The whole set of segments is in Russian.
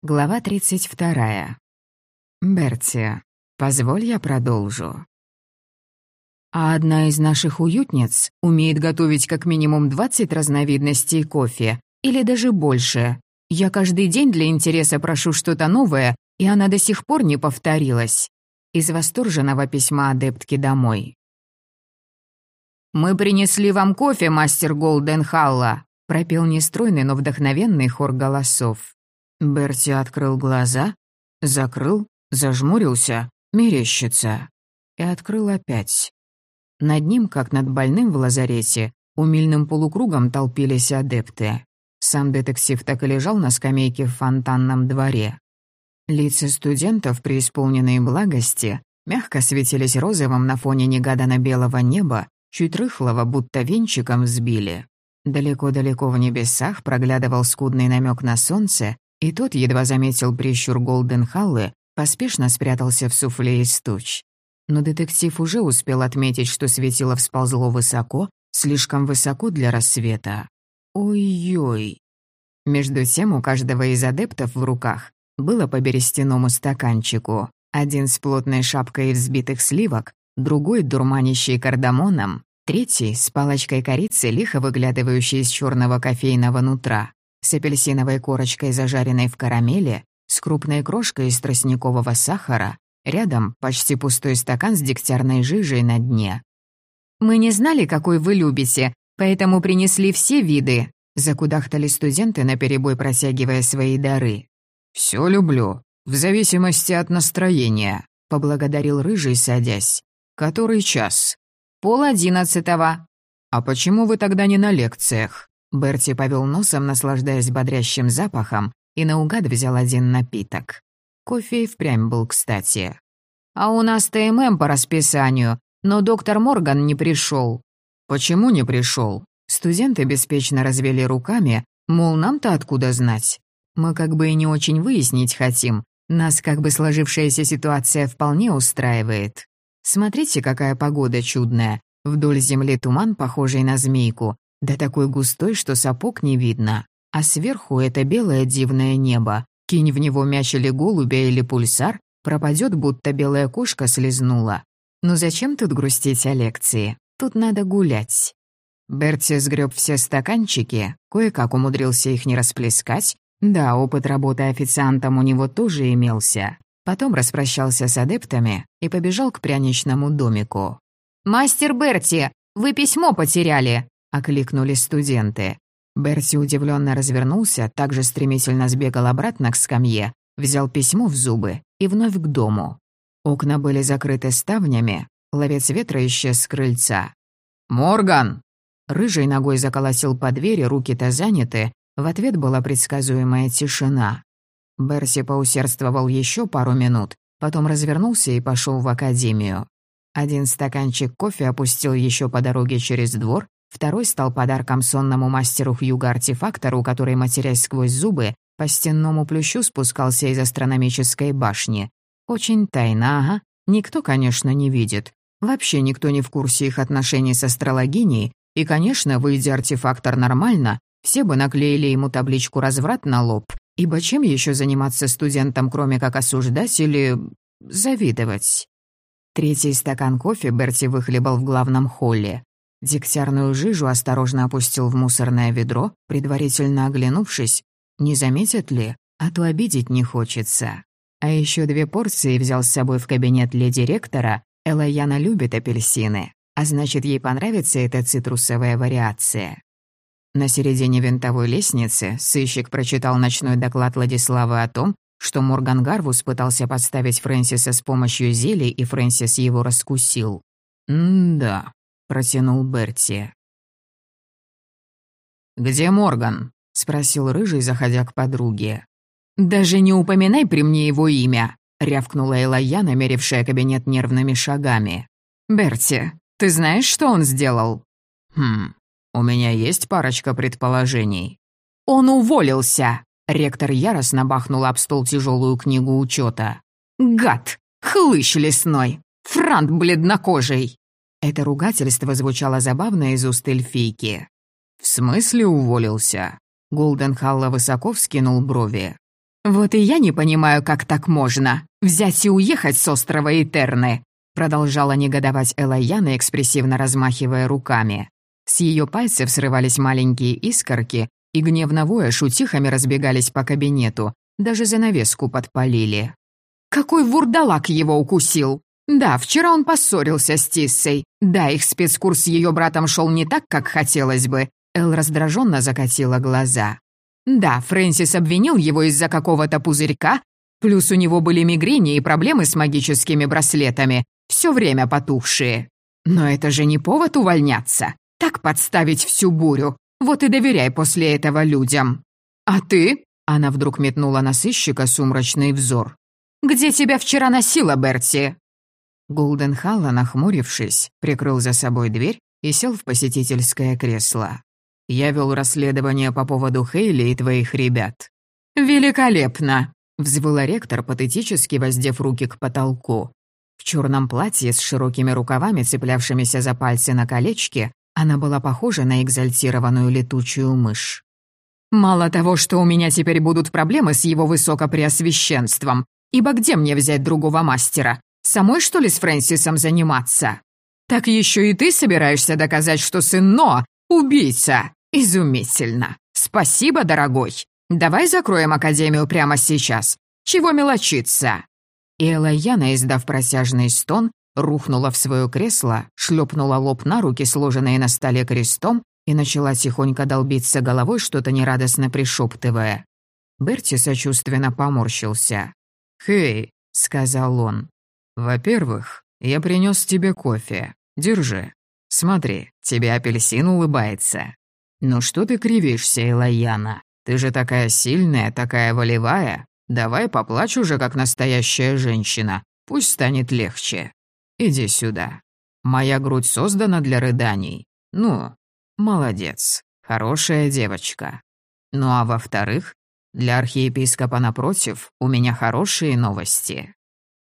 Глава 32. Берти, позволь я продолжу. А одна из наших уютниц умеет готовить как минимум 20 разновидностей кофе, или даже больше. Я каждый день для интереса прошу что-то новое, и она до сих пор не повторилась. Из восторженного письма адептки домой. «Мы принесли вам кофе, мастер Голден Халла», пропел нестройный, но вдохновенный хор голосов. Берти открыл глаза, закрыл, зажмурился, мерещится. И открыл опять. Над ним, как над больным в лазарете, умильным полукругом толпились адепты. Сам детектив так и лежал на скамейке в фонтанном дворе. Лица студентов, преисполненные благости, мягко светились розовым на фоне негаданно-белого неба, чуть рыхлого, будто венчиком взбили. Далеко-далеко в небесах проглядывал скудный намек на солнце, и тот едва заметил прищур Голденхаллы, поспешно спрятался в суфле из туч. Но детектив уже успел отметить, что светило всползло высоко, слишком высоко для рассвета. Ой-ой. Между тем у каждого из адептов в руках было по берестяному стаканчику. Один с плотной шапкой взбитых сливок, другой дурманящий кардамоном, третий с палочкой корицы, лихо выглядывающей из черного кофейного нутра с апельсиновой корочкой, зажаренной в карамели, с крупной крошкой из тростникового сахара, рядом почти пустой стакан с дегтярной жижей на дне. «Мы не знали, какой вы любите, поэтому принесли все виды», закудахтали студенты, наперебой протягивая свои дары. «Все люблю, в зависимости от настроения», — поблагодарил Рыжий, садясь. «Который час?» «Пол одиннадцатого». «А почему вы тогда не на лекциях?» Берти повел носом, наслаждаясь бодрящим запахом, и наугад взял один напиток. Кофе и впрямь был кстати. «А у нас ТММ по расписанию, но доктор Морган не пришел. «Почему не пришел? Студенты беспечно развели руками, мол, нам-то откуда знать? Мы как бы и не очень выяснить хотим, нас как бы сложившаяся ситуация вполне устраивает. Смотрите, какая погода чудная. Вдоль земли туман, похожий на змейку, да такой густой, что сапог не видно. А сверху это белое дивное небо. Кинь в него мяч или голубя или пульсар, пропадет, будто белая кошка слезнула. Ну зачем тут грустить о лекции? Тут надо гулять. Берти сгреб все стаканчики, кое-как умудрился их не расплескать. Да, опыт работы официантом у него тоже имелся. Потом распрощался с адептами и побежал к пряничному домику. «Мастер Берти, вы письмо потеряли!» — окликнули студенты. Берти удивленно развернулся, также стремительно сбегал обратно к скамье, взял письмо в зубы и вновь к дому. Окна были закрыты ставнями, ловец ветра исчез с крыльца. «Морган!» Рыжий ногой заколотил по двери, руки-то заняты, в ответ была предсказуемая тишина. Берси поусердствовал еще пару минут, потом развернулся и пошел в академию. Один стаканчик кофе опустил еще по дороге через двор, Второй стал подарком сонному мастеру Хьюга-артефактору, который, матерясь сквозь зубы, по стенному плющу спускался из астрономической башни. Очень тайно, ага. Никто, конечно, не видит. Вообще никто не в курсе их отношений с астрологиней, и, конечно, выйдя артефактор нормально, все бы наклеили ему табличку «разврат» на лоб, ибо чем еще заниматься студентам, кроме как осуждать или... завидовать? Третий стакан кофе Берти выхлебал в главном холле. Дегтярную жижу осторожно опустил в мусорное ведро, предварительно оглянувшись, не заметят ли, а то обидеть не хочется. А еще две порции взял с собой в кабинет леди ректора. Элайяна любит апельсины, а значит, ей понравится эта цитрусовая вариация. На середине винтовой лестницы сыщик прочитал ночной доклад Владиславы о том, что Морган Гарвус пытался подставить Фрэнсиса с помощью зелий, и Фрэнсис его раскусил. М-да протянул Берти. «Где Морган?» — спросил Рыжий, заходя к подруге. «Даже не упоминай при мне его имя!» — рявкнула Элайя, намерившая кабинет нервными шагами. «Берти, ты знаешь, что он сделал?» «Хм, у меня есть парочка предположений». «Он уволился!» — ректор яростно бахнул об стол тяжелую книгу учета. «Гад! Хлыщ лесной! Франт бледнокожий!» Это ругательство звучало забавно из уст эльфийки. «В смысле уволился?» Голден Халла высоко вскинул брови. «Вот и я не понимаю, как так можно. Взять и уехать с острова Итерны!» Продолжала негодовать Элайяна, экспрессивно размахивая руками. С ее пальцев срывались маленькие искорки, и гневно воя шутихами разбегались по кабинету, даже занавеску подпалили. «Какой вурдалак его укусил! Да, вчера он поссорился с Тиссой. Да, их спецкурс с ее братом шел не так, как хотелось бы». Эл раздраженно закатила глаза. Да, Фрэнсис обвинил его из-за какого-то пузырька, плюс у него были мигрени и проблемы с магическими браслетами, все время потухшие. Но это же не повод увольняться. Так подставить всю бурю. Вот и доверяй после этого людям. А ты? Она вдруг метнула на сыщика сумрачный взор. «Где тебя вчера носила, Берти?» Голден Халла, нахмурившись, прикрыл за собой дверь и сел в посетительское кресло. «Я вел расследование по поводу Хейли и твоих ребят». «Великолепно!» — взвыла ректор, патетически воздев руки к потолку. В черном платье с широкими рукавами, цеплявшимися за пальцы на колечке, она была похожа на экзальтированную летучую мышь. «Мало того, что у меня теперь будут проблемы с его высокопреосвященством, ибо где мне взять другого мастера? Самой, что ли, с Фрэнсисом заниматься? Так еще и ты собираешься доказать, что сын Ноа — убийца? Изумительно! Спасибо, дорогой! Давай закроем Академию прямо сейчас. Чего мелочиться?» И Элайяна, издав просяжный стон, рухнула в свое кресло, шлепнула лоб на руки, сложенные на столе крестом, и начала тихонько долбиться головой, что-то нерадостно пришептывая. Берти сочувственно поморщился. «Хей», — сказал он, — «во-первых, я принес тебе кофе. Держи. Смотри, тебе апельсин улыбается. Ну что ты кривишься, Элайяна? Ты же такая сильная, такая волевая. Давай поплачь уже, как настоящая женщина. Пусть станет легче. Иди сюда. Моя грудь создана для рыданий. Ну, молодец. Хорошая девочка. Ну а во-вторых, для архиепископа напротив у меня хорошие новости».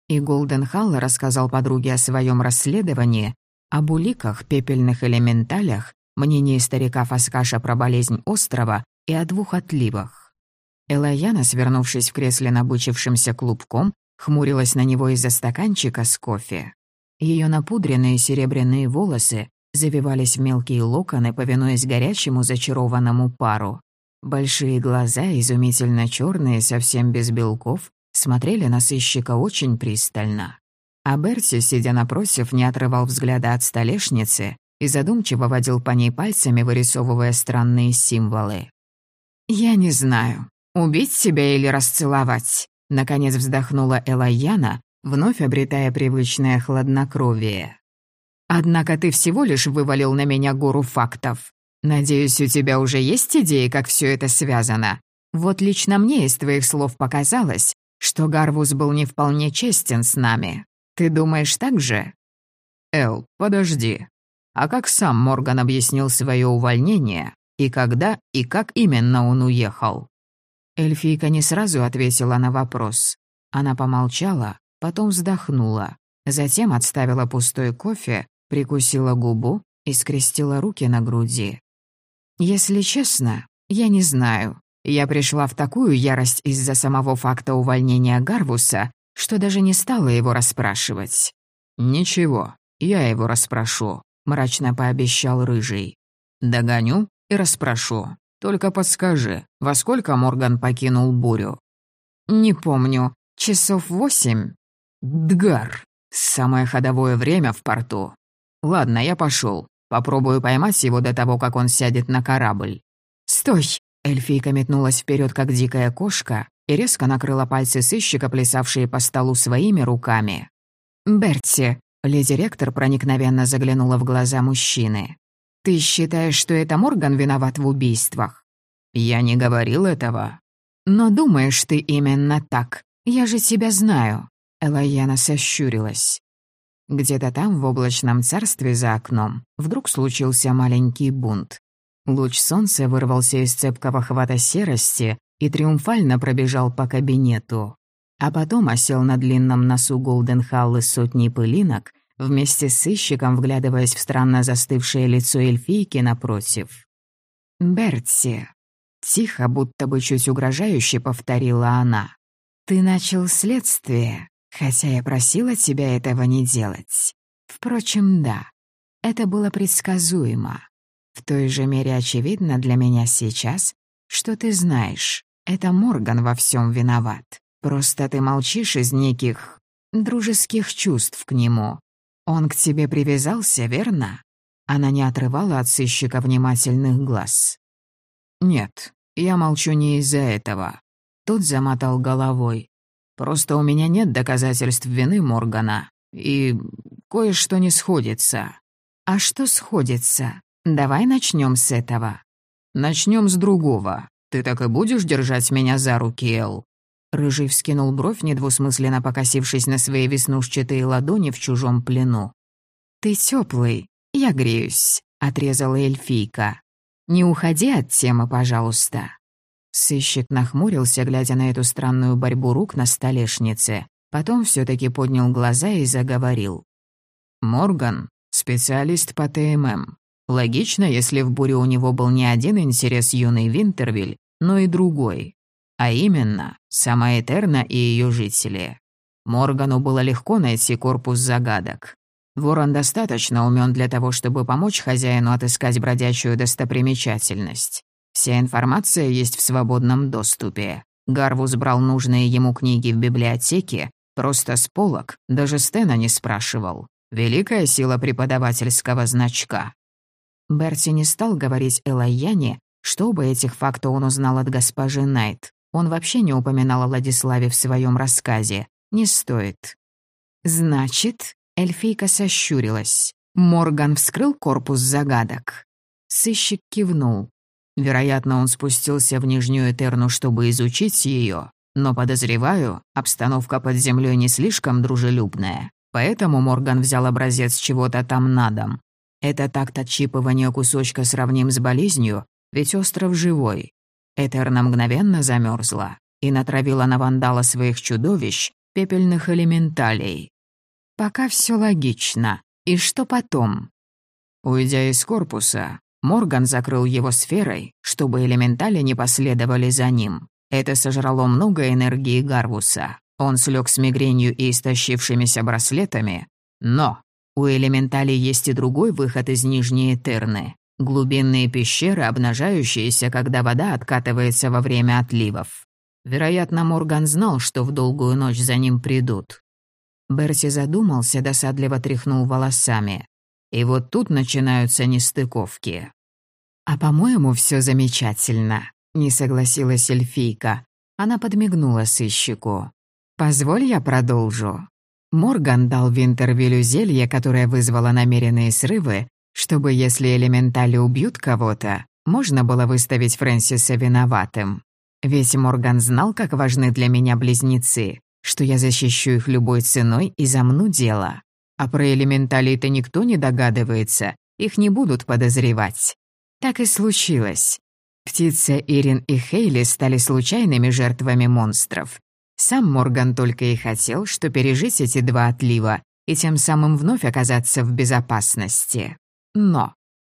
И Голден Халл рассказал подруге о своем расследовании, об уликах, пепельных элементалях, мнении старика Фаскаша про болезнь острова и о двух отливах. Элайяна, свернувшись в кресле набычившимся клубком, хмурилась на него из-за стаканчика с кофе. Ее напудренные серебряные волосы завивались в мелкие локоны, повинуясь горячему зачарованному пару. Большие глаза, изумительно черные, совсем без белков, смотрели на сыщика очень пристально. А Берти, сидя напротив, не отрывал взгляда от столешницы и задумчиво водил по ней пальцами, вырисовывая странные символы. «Я не знаю», «Убить себя или расцеловать?» — наконец вздохнула Элайяна, вновь обретая привычное хладнокровие. «Однако ты всего лишь вывалил на меня гору фактов. Надеюсь, у тебя уже есть идеи, как все это связано? Вот лично мне из твоих слов показалось, что Гарвус был не вполне честен с нами. Ты думаешь так же?» «Эл, подожди. А как сам Морган объяснил свое увольнение? И когда и как именно он уехал?» Эльфийка не сразу ответила на вопрос. Она помолчала, потом вздохнула, затем отставила пустой кофе, прикусила губу и скрестила руки на груди. «Если честно, я не знаю. Я пришла в такую ярость из-за самого факта увольнения Гарвуса, что даже не стала его расспрашивать». «Ничего, я его расспрошу», — мрачно пообещал Рыжий. «Догоню и расспрошу. Только подскажи, во сколько Морган покинул бурю?» «Не помню. Часов восемь?» «Дгар. Самое ходовое время в порту. Ладно, я пошел. Попробую поймать его до того, как он сядет на корабль». «Стой!» Эльфийка метнулась вперед, как дикая кошка, и резко накрыла пальцы сыщика, плясавшие по столу своими руками. «Берти», — леди-ректор проникновенно заглянула в глаза мужчины. «Ты считаешь, что это Морган виноват в убийствах?» «Я не говорил этого». «Но думаешь ты именно так. Я же тебя знаю». Элайяна сощурилась. Где-то там, в облачном царстве за окном, вдруг случился маленький бунт. Луч солнца вырвался из цепкого хвата серости и триумфально пробежал по кабинету. А потом осел на длинном носу Голденхаллы сотни пылинок — вместе с сыщиком вглядываясь в странно застывшее лицо эльфийки напротив. «Бертси, Тихо, будто бы чуть угрожающе повторила она. «Ты начал следствие, хотя я просила тебя этого не делать. Впрочем, да, это было предсказуемо. В той же мере очевидно для меня сейчас, что ты знаешь, это Морган во всем виноват. Просто ты молчишь из неких дружеских чувств к нему. Он к тебе привязался, верно?» Она не отрывала от сыщика внимательных глаз. «Нет, я молчу не из-за этого». Тот замотал головой. «Просто у меня нет доказательств вины Моргана, и кое-что не сходится». «А что сходится? Давай начнем с этого». Начнем с другого. Ты так и будешь держать меня за руки, Эл?» Рыжий вскинул бровь, недвусмысленно покосившись на свои веснушчатые ладони в чужом плену. «Ты теплый, я греюсь», — отрезала эльфийка. «Не уходи от темы, пожалуйста». Сыщик нахмурился, глядя на эту странную борьбу рук на столешнице. Потом все таки поднял глаза и заговорил. «Морган — специалист по ТММ. Логично, если в буре у него был не один интерес юный Винтервиль, но и другой. А именно, сама Этерна и ее жители. Моргану было легко найти корпус загадок. Ворон достаточно умен для того, чтобы помочь хозяину отыскать бродячую достопримечательность. Вся информация есть в свободном доступе. Гарвус брал нужные ему книги в библиотеке, просто с полок, даже Стена не спрашивал. Великая сила преподавательского значка. Берти не стал говорить Элайяне, что оба этих факта он узнал от госпожи Найт. Он вообще не упоминал о Владиславе в своем рассказе. Не стоит. «Значит...» — эльфийка сощурилась. Морган вскрыл корпус загадок. Сыщик кивнул. Вероятно, он спустился в Нижнюю Этерну, чтобы изучить ее, но, подозреваю, обстановка под землей не слишком дружелюбная. Поэтому Морган взял образец чего-то там на дом. Это так-то отщипывание кусочка сравним с болезнью, ведь остров живой. Этерна мгновенно замерзла и натравила на вандала своих чудовищ, пепельных элементалей. Пока все логично. И что потом? Уйдя из корпуса, Морган закрыл его сферой, чтобы элементали не последовали за ним. Это сожрало много энергии Гарвуса. Он слег с мигренью и истощившимися браслетами, но у элементалей есть и другой выход из Нижней Этерны. Глубинные пещеры, обнажающиеся, когда вода откатывается во время отливов. Вероятно, Морган знал, что в долгую ночь за ним придут. Берси задумался, досадливо тряхнул волосами. И вот тут начинаются нестыковки. «А по-моему, все замечательно», — не согласилась эльфийка. Она подмигнула сыщику. «Позволь я продолжу». Морган дал Винтервилю зелье, которое вызвало намеренные срывы, чтобы, если элементали убьют кого-то, можно было выставить Фрэнсиса виноватым. Ведь Морган знал, как важны для меня близнецы, что я защищу их любой ценой и замну дело. А про элементалей-то никто не догадывается, их не будут подозревать. Так и случилось. Птица Ирин и Хейли стали случайными жертвами монстров, сам Морган только и хотел, что пережить эти два отлива и тем самым вновь оказаться в безопасности. Но,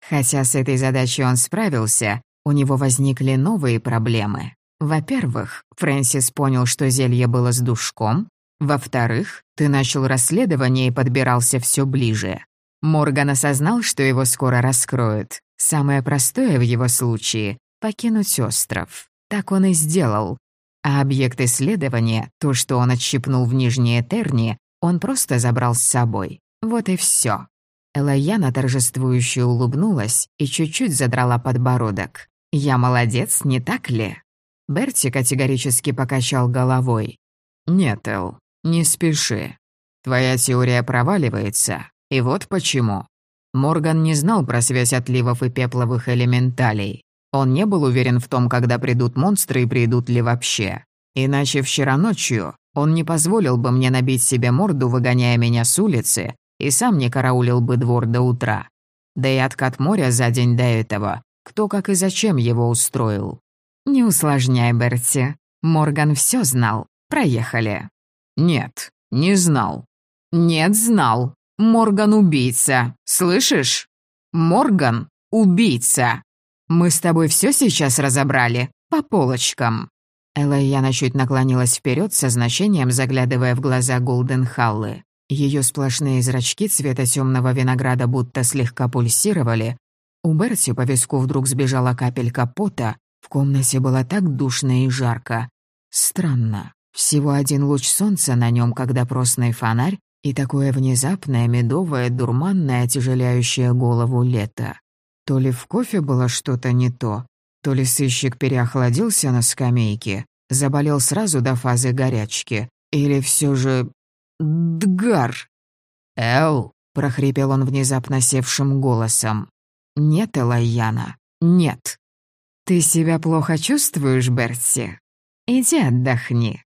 хотя с этой задачей он справился, у него возникли новые проблемы. Во-первых, Фрэнсис понял, что зелье было с душком. Во-вторых, ты начал расследование и подбирался все ближе. Морган осознал, что его скоро раскроют. Самое простое в его случае — покинуть остров. Так он и сделал, а объект исследования, то, что он отщипнул в Нижней Этерне, он просто забрал с собой. Вот и все. Элайяна торжествующе улыбнулась и чуть-чуть задрала подбородок. «Я молодец, не так ли?» Берти категорически покачал головой. «Нет, Эл, не спеши. Твоя теория проваливается, и вот почему. Морган не знал про связь отливов и пепловых элементалей. Он не был уверен в том, когда придут монстры и придут ли вообще. Иначе вчера ночью он не позволил бы мне набить себе морду, выгоняя меня с улицы, и сам не караулил бы двор до утра. Да и откат моря за день до этого, кто как и зачем его устроил. Не усложняй, Берти. Морган все знал. Проехали. Нет, не знал. Нет, знал. Морган убийца. Слышишь? Морган убийца. Мы с тобой все сейчас разобрали? По полочкам». Элайяна чуть наклонилась вперед со значением, заглядывая в глаза Голден Халлы. Ее сплошные зрачки цвета темного винограда будто слегка пульсировали. У Берти по виску вдруг сбежала капелька пота, в комнате было так душно и жарко. Странно. Всего один луч солнца на нем, когда простный фонарь, и такое внезапное, медовое, дурманное, отяжеляющее голову лето. То ли в кофе было что-то не то, то ли сыщик переохладился на скамейке, заболел сразу до фазы горячки, или все же... Дгар! «Эл!» — прохрипел он внезапно севшим голосом. «Нет, Элайяна, нет!» «Ты себя плохо чувствуешь, Берти? Иди отдохни».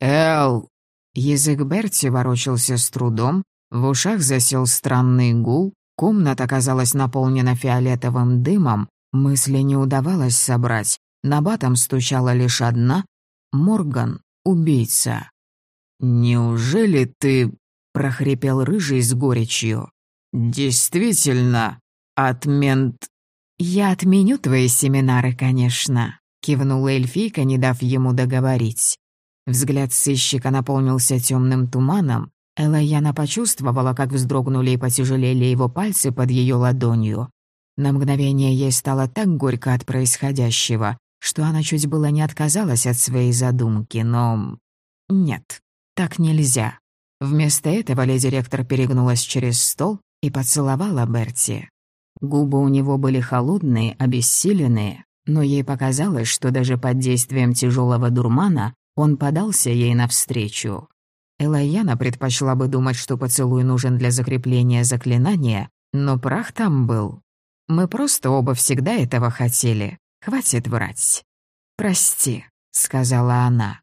«Эл!» Язык Берти ворочался с трудом, в ушах засел странный гул, комната казалась наполнена фиолетовым дымом, мысли не удавалось собрать, на батом стучала лишь одна — Морган, убийца. «Неужели ты...» — прохрипел Рыжий с горечью. «Действительно, отмент...» «Я отменю твои семинары, конечно», — кивнула эльфийка, не дав ему договорить. Взгляд сыщика наполнился темным туманом. Элайяна почувствовала, как вздрогнули и потяжелели его пальцы под ее ладонью. На мгновение ей стало так горько от происходящего, что она чуть было не отказалась от своей задумки, но... Нет, так нельзя. Вместо этого леди-ректор перегнулась через стол и поцеловала Берти. Губы у него были холодные, обессиленные, но ей показалось, что даже под действием тяжелого дурмана он подался ей навстречу. Элайяна предпочла бы думать, что поцелуй нужен для закрепления заклинания, но прах там был. Мы просто оба всегда этого хотели. Хватит врать. «Прости», — сказала она.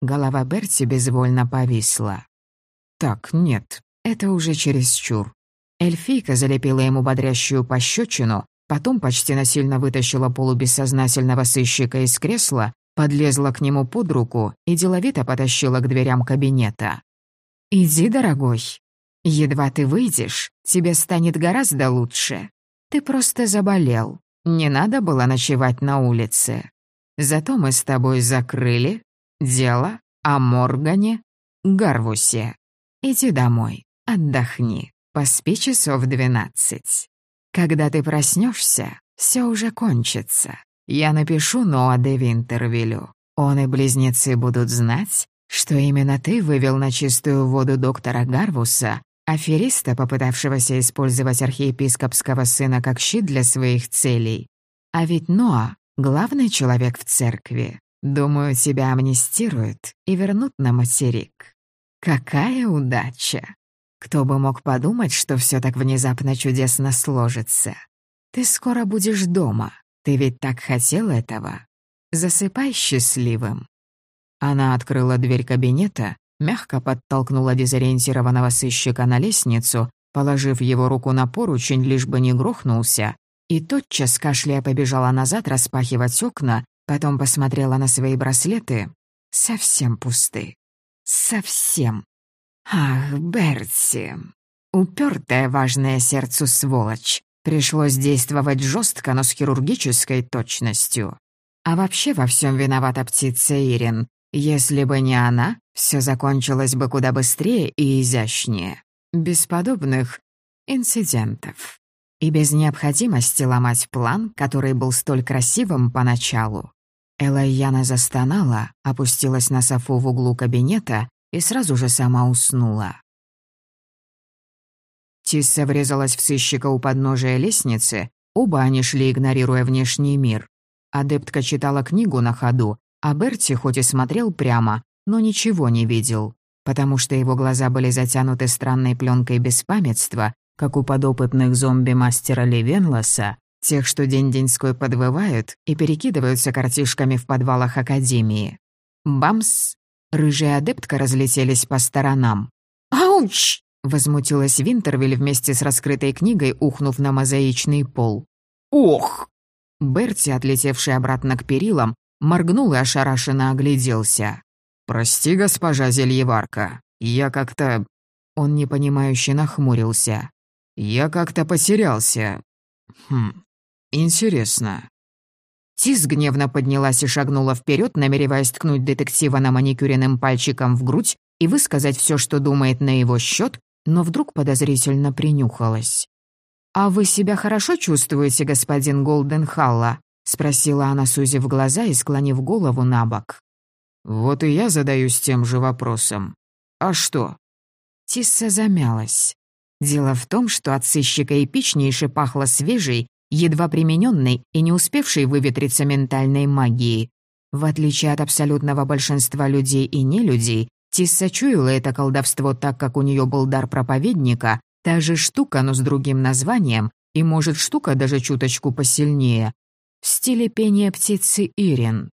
Голова Берти безвольно повисла. «Так, нет, это уже чересчур. Эльфийка залепила ему бодрящую пощечину, потом почти насильно вытащила полубессознательного сыщика из кресла, подлезла к нему под руку и деловито потащила к дверям кабинета. «Иди, дорогой. Едва ты выйдешь, тебе станет гораздо лучше. Ты просто заболел. Не надо было ночевать на улице. Зато мы с тобой закрыли дело о Моргане Гарвусе. Иди домой, отдохни. Поспи часов двенадцать. Когда ты проснешься, все уже кончится. Я напишу Ноа де Винтервилю. Он и близнецы будут знать, что именно ты вывел на чистую воду доктора Гарвуса, афериста, попытавшегося использовать архиепископского сына как щит для своих целей. А ведь Ноа — главный человек в церкви. Думаю, тебя амнистируют и вернут на материк. Какая удача! Кто бы мог подумать, что все так внезапно чудесно сложится. Ты скоро будешь дома. Ты ведь так хотел этого. Засыпай счастливым. Она открыла дверь кабинета, мягко подтолкнула дезориентированного сыщика на лестницу, положив его руку на поручень, лишь бы не грохнулся, и тотчас кашляя побежала назад распахивать окна, потом посмотрела на свои браслеты. Совсем пусты. Совсем. Ах, Берти. Упертая важное сердцу сволочь. Пришлось действовать жестко, но с хирургической точностью. А вообще во всем виновата птица Ирин. Если бы не она, все закончилось бы куда быстрее и изящнее. Без подобных инцидентов. И без необходимости ломать план, который был столь красивым поначалу. Элайяна застонала, опустилась на софу в углу кабинета и сразу же сама уснула. Тисса врезалась в сыщика у подножия лестницы, оба они шли, игнорируя внешний мир. Адептка читала книгу на ходу, а Берти хоть и смотрел прямо, но ничего не видел, потому что его глаза были затянуты странной пленкой беспамятства, как у подопытных зомби мастера Левенлоса, тех, что день-деньской подвывают и перекидываются картишками в подвалах Академии. Бамс! Рыжая адептка разлетелись по сторонам. «Ауч!» — возмутилась Винтервиль вместе с раскрытой книгой, ухнув на мозаичный пол. «Ох!» Берти, отлетевший обратно к перилам, моргнул и ошарашенно огляделся. «Прости, госпожа Зельеварка, я как-то...» Он непонимающе нахмурился. «Я как-то потерялся. Хм, интересно». Тис гневно поднялась и шагнула вперед, намереваясь ткнуть детектива на маникюренным пальчиком в грудь и высказать все, что думает на его счет, но вдруг подозрительно принюхалась. «А вы себя хорошо чувствуете, господин Голденхалла?» — спросила она, сузив глаза и склонив голову на бок. «Вот и я задаюсь тем же вопросом. А что?» Тисса замялась. Дело в том, что от сыщика эпичнейше пахло свежей, едва примененной и не успевшей выветриться ментальной магией. В отличие от абсолютного большинства людей и нелюдей, Тисса чуяла это колдовство так, как у нее был дар проповедника, та же штука, но с другим названием, и, может, штука даже чуточку посильнее, в стиле пения птицы Ирин.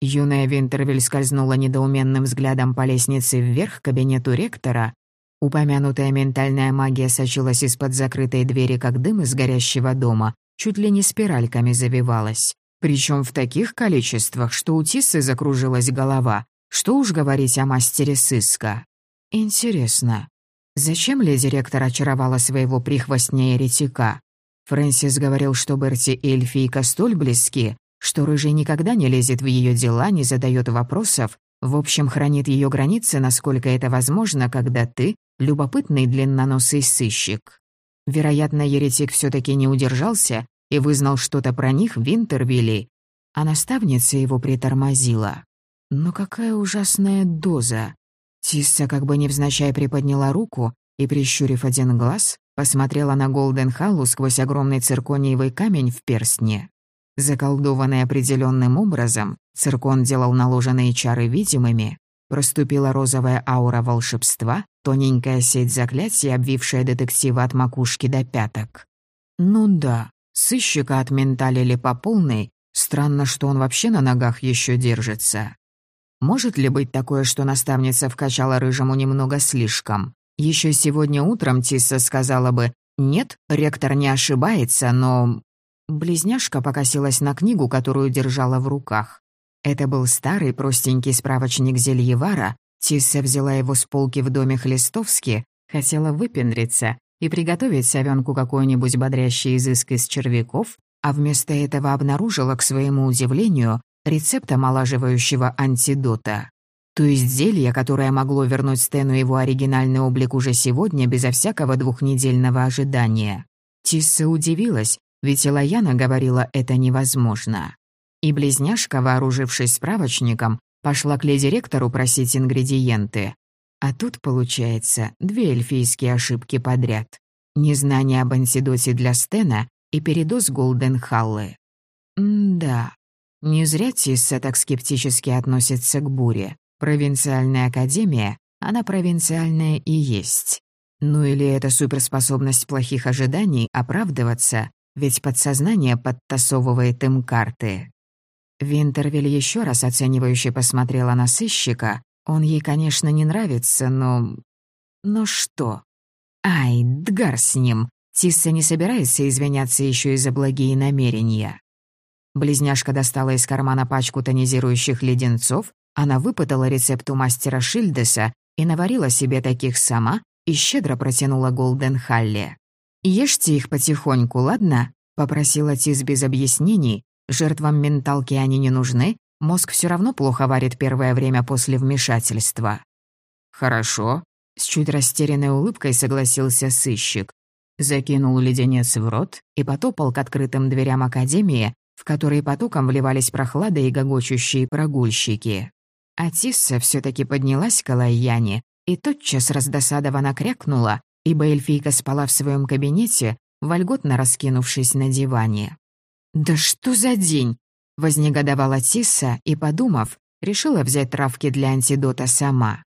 Юная Винтервиль скользнула недоуменным взглядом по лестнице вверх к кабинету ректора. Упомянутая ментальная магия сочилась из-под закрытой двери, как дым из горящего дома, чуть ли не спиральками завивалась. Причем в таких количествах, что у Тиссы закружилась голова. Что уж говорить о мастере сыска. Интересно, зачем леди ректор очаровала своего прихвостня-еретика? Фрэнсис говорил, что Берти и эльфийка столь близки, что Рыжий никогда не лезет в ее дела, не задает вопросов, в общем, хранит ее границы, насколько это возможно, когда ты — любопытный длинноносый сыщик. Вероятно, еретик все таки не удержался и вызнал что-то про них в Винтервилле, а наставница его притормозила. Но какая ужасная доза! Тисса как бы невзначай приподняла руку и, прищурив один глаз, Посмотрела на Голден Халлу сквозь огромный циркониевый камень в перстне. Заколдованный определенным образом, циркон делал наложенные чары видимыми, проступила розовая аура волшебства, тоненькая сеть заклятий, обвившая детектива от макушки до пяток. Ну да, сыщика отменталили по полной, странно, что он вообще на ногах еще держится. Может ли быть такое, что наставница вкачала рыжему немного слишком? Еще сегодня утром Тисса сказала бы «Нет, ректор не ошибается, но...» Близняшка покосилась на книгу, которую держала в руках. Это был старый простенький справочник Зельевара. Тисса взяла его с полки в доме Хлестовски, хотела выпендриться и приготовить совенку какой-нибудь бодрящий изыск из червяков, а вместо этого обнаружила, к своему удивлению, рецепт омолаживающего антидота. То есть зелье, которое могло вернуть Стэну его оригинальный облик уже сегодня безо всякого двухнедельного ожидания. Тисса удивилась, ведь Илаяна говорила, это невозможно. И близняшка, вооружившись справочником, пошла к леди-ректору просить ингредиенты. А тут, получается, две эльфийские ошибки подряд. Незнание об антидоте для Стена и передоз Голден-Халлы. М-да, не зря Тисса так скептически относится к буре. Провинциальная академия, она провинциальная и есть. Ну или это суперспособность плохих ожиданий оправдываться, ведь подсознание подтасовывает им карты. Винтервиль еще раз оценивающе посмотрела на сыщика. Он ей, конечно, не нравится, но... Но что? Ай, дгар с ним. Тисса не собирается извиняться еще и за благие намерения. Близняшка достала из кармана пачку тонизирующих леденцов она выпытала рецепт у мастера Шильдеса и наварила себе таких сама и щедро протянула Голден Халле. «Ешьте их потихоньку, ладно?» — попросила Тис без объяснений. «Жертвам менталки они не нужны, мозг все равно плохо варит первое время после вмешательства». «Хорошо», — с чуть растерянной улыбкой согласился сыщик. Закинул леденец в рот и потопал к открытым дверям Академии, в которые потоком вливались прохлада и гогочущие прогульщики. А Тисса все-таки поднялась к Алайяне и тотчас раздосадованно крякнула, ибо эльфийка спала в своем кабинете, вольготно раскинувшись на диване. «Да что за день?» — вознегодовала Тисса и, подумав, решила взять травки для антидота сама.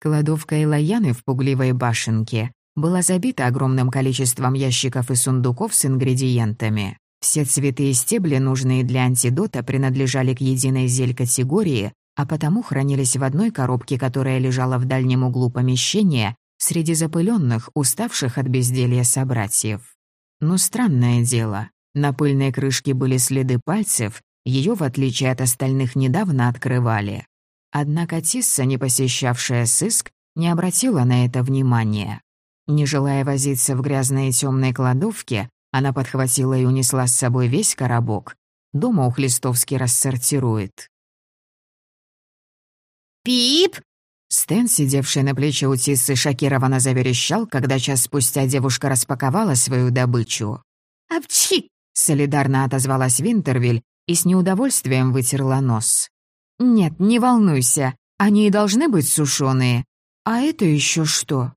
Кладовка Илаяны в пугливой башенке была забита огромным количеством ящиков и сундуков с ингредиентами. Все цветы и стебли, нужные для антидота, принадлежали к единой зель-категории, а потому хранились в одной коробке, которая лежала в дальнем углу помещения, среди запыленных, уставших от безделья собратьев. Но странное дело, на пыльной крышке были следы пальцев, ее, в отличие от остальных, недавно открывали. Однако Тисса, не посещавшая сыск, не обратила на это внимания. Не желая возиться в грязной и темной кладовке, Она подхватила и унесла с собой весь коробок. Дома у Хлистовски рассортирует. «Пип!» Стэн, сидевший на плече у Тиссы, шокированно заверещал, когда час спустя девушка распаковала свою добычу. «Апчи!» — солидарно отозвалась Винтервиль и с неудовольствием вытерла нос. «Нет, не волнуйся, они и должны быть сушеные. А это еще что?»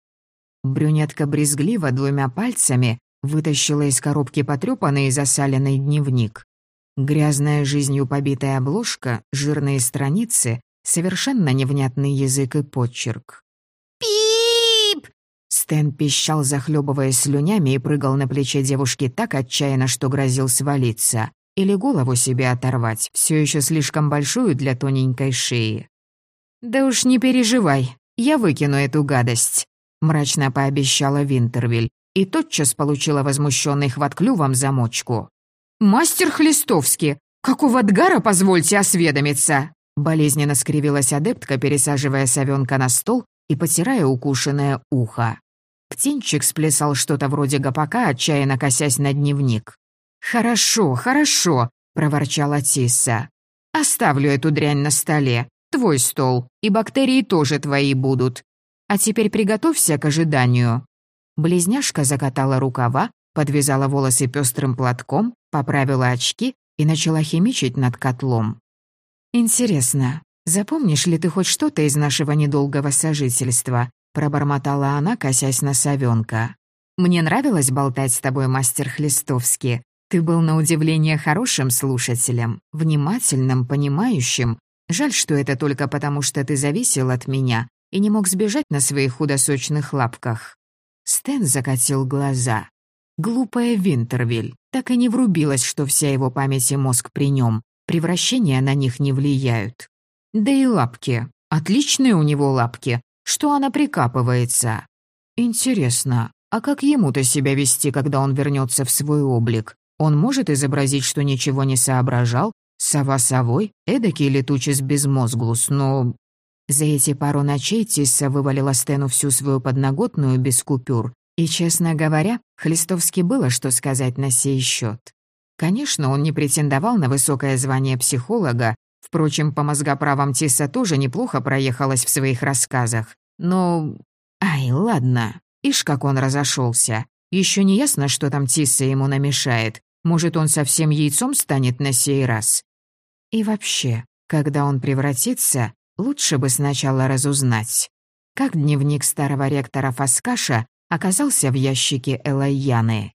Брюнетка брезгливо двумя пальцами вытащила из коробки потрёпанный и засаленный дневник. Грязная жизнью побитая обложка, жирные страницы, совершенно невнятный язык и почерк. «Пип!» Стэн пищал, захлебываясь слюнями, и прыгал на плече девушки так отчаянно, что грозил свалиться. Или голову себе оторвать, все еще слишком большую для тоненькой шеи. «Да уж не переживай, я выкину эту гадость», — мрачно пообещала Винтервиль, и тотчас получила возмущенный хват клювом замочку. «Мастер Хлистовский, какого дгара, позвольте осведомиться?» Болезненно скривилась адептка, пересаживая совенка на стол и потирая укушенное ухо. Птенчик сплясал что-то вроде гопака, отчаянно косясь на дневник. «Хорошо, хорошо», — проворчала Тисса. «Оставлю эту дрянь на столе. Твой стол. И бактерии тоже твои будут. А теперь приготовься к ожиданию». Близняшка закатала рукава, подвязала волосы пестрым платком, поправила очки и начала химичить над котлом. «Интересно, запомнишь ли ты хоть что-то из нашего недолгого сожительства?» пробормотала она, косясь на совенка. «Мне нравилось болтать с тобой, мастер Хлистовский. Ты был на удивление хорошим слушателем, внимательным, понимающим. Жаль, что это только потому, что ты зависел от меня и не мог сбежать на своих худосочных лапках». Стэн закатил глаза. Глупая Винтервиль так и не врубилась, что вся его память и мозг при нем. Превращения на них не влияют. Да и лапки. Отличные у него лапки. Что она прикапывается? Интересно, а как ему-то себя вести, когда он вернется в свой облик? Он может изобразить, что ничего не соображал, сова совой, эдакий летучий безмозглус, но... За эти пару ночей Тисса вывалила Стэну всю свою подноготную без купюр, и, честно говоря, Хлистовски было что сказать на сей счет. Конечно, он не претендовал на высокое звание психолога, впрочем, по мозгоправам Тисса тоже неплохо проехалась в своих рассказах, но... Ай, ладно, ишь как он разошелся. Еще не ясно, что там Тисса ему намешает, может, он совсем яйцом станет на сей раз? И вообще, когда он превратится, лучше бы сначала разузнать, как дневник старого ректора Фаскаша оказался в ящике Элайяны.